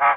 Uh-huh.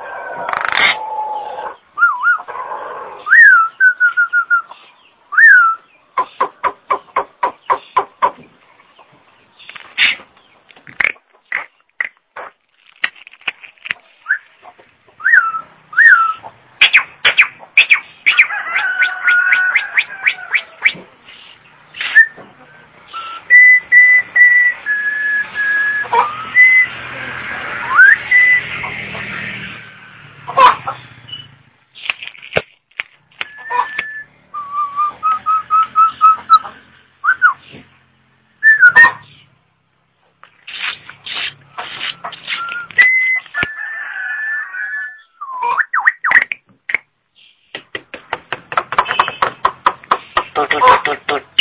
tu, tu, tu, tu, tu.